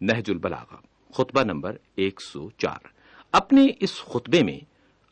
نہج البلاغا خطبہ نمبر ایک سو چار۔ اپنے اس خطبے میں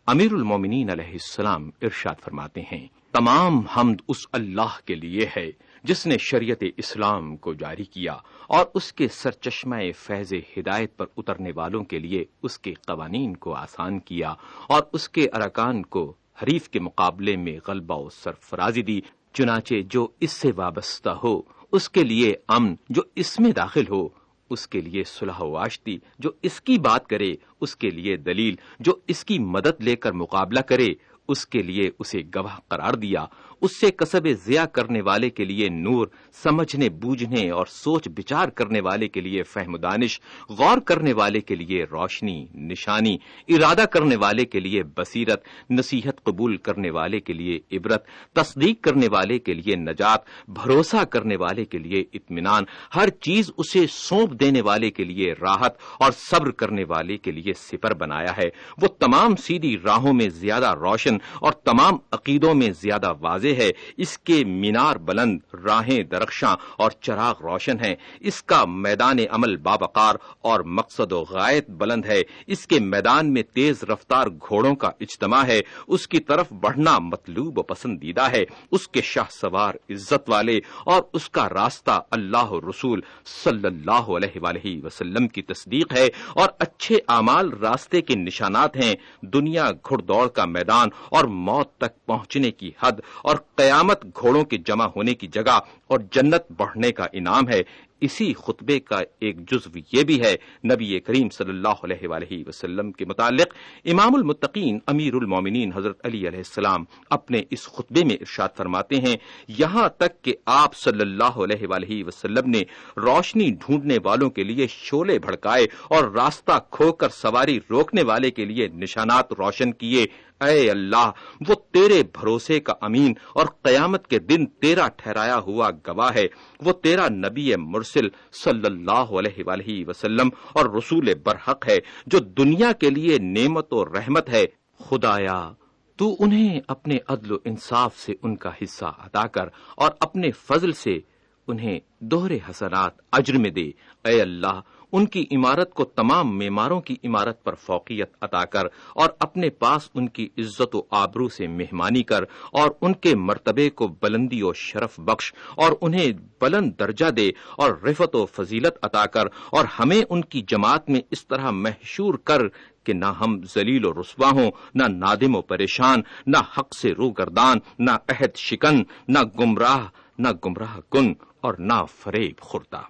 امیر المومنین علیہ السلام ارشاد فرماتے ہیں، تمام حمد اس اللہ کے لیے ہے جس نے شریعت اسلام کو جاری کیا اور اس کے سرچشمہ فیض ہدایت پر اترنے والوں کے لیے اس کے قوانین کو آسان کیا اور اس کے ارکان کو حریف کے مقابلے میں غلبہ و سرفرازی دی، چنانچہ جو اس سے وابستہ ہو، اس کے لیے امن جو اس میں داخل ہو اس کے لیے صلح و آشتی، جو اس کی بات کرے، اس کے لیے دلیل، جو اس کی مدد لے کر مقابلہ کرے، اس کے لیے اسے گواہ قرار دیا۔ اس سے کسب ضیاء کرنے والے کے لیے نور، سمجھنے، بوجھنے اور سوچ بچار کرنے والے کے لیے فہم دانش، غور کرنے والے کے لیے روشنی، نشانی، ارادہ کرنے والے کے لیے بصیرت، نصیحت قبول کرنے والے کے لیے عبرت، تصدیق کرنے والے کے لیے نجات، بھروسہ کرنے والے کے لیے اطمینان، ہر چیز اسے سونپ دینے والے کے لیے راحت اور صبر کرنے والے کے لیے سپر بنایا ہے۔ وہ تمام سیدھی راہوں میں زیادہ روشن اور تمام عقیدوں میں زیادہ واضح ہے۔ اس کے مینار بلند راہیں درخشاں اور چراغ روشن ہیں۔ اس کا میدان عمل بابقار اور مقصد و غائط بلند ہے۔ اس کے میدان میں تیز رفتار گھوڑوں کا اجتماع ہے۔ اس کی طرف بڑھنا مطلوب و پسندیدہ ہے۔ اس کے شاہ سوار عزت والے اور اس کا راستہ اللہ رسول صلی اللہ علیہ وآلہ وسلم کی تصدیق ہے اور اچھے اعمال راستے کے نشانات ہیں۔ دنیا گھڑ دوڑ کا میدان اور موت تک پہنچنے کی حد اور قیامت گھوڑوں کے جمع ہونے کی جگہ اور جنت بڑھنے کا انعام ہے۔ اسی خطبے کا ایک جزو یہ بھی ہے، نبی کریم صلی اللہ علیہ وآلہ وسلم کے متعلق امام المتقین امیر المومنین حضرت علی علیہ السلام اپنے اس خطبے میں ارشاد فرماتے ہیں، یہاں تک کہ آپ صلی اللہ علیہ وآلہ وسلم نے روشنی ڈھونڈنے والوں کے لیے شولے بھڑکائے اور راستہ کھو کر سواری روکنے والے کے لیے نشانات روشن کیے۔ اے اللہ، وہ تیرے بھروسے کا امین اور قیامت کے دن تیرا ٹھہرایا ہوا گواہ ہے۔ وہ تیرا نبی مرسل صلی اللہ علیہ وآلہ وسلم اور رسول برحق ہے، جو دنیا کے لیے نعمت و رحمت ہے۔ خدایا، تو انہیں اپنے عدل و انصاف سے ان کا حصہ ادا کر اور اپنے فضل سے انہیں دوہرے حسنات اجر میں دے۔ اے اللہ ان کی عمارت کو تمام معماروں کی عمارت پر فوقیت عطا کر اور اپنے پاس ان کی عزت و آبرو سے مہمانی کر اور ان کے مرتبے کو بلندی و شرف بخش اور انہیں بلند درجہ دے اور رفت و فضیلت عطا کر اور ہمیں ان کی جماعت میں اس طرح محشور کر کہ نہ ہم ذلیل و رسوا ہوں، نہ نادم و پریشان، نہ حق سے رو گردان نہ عہد شکن، نہ گمراہ نہ گمراہ کن اور نہ فریب خورتا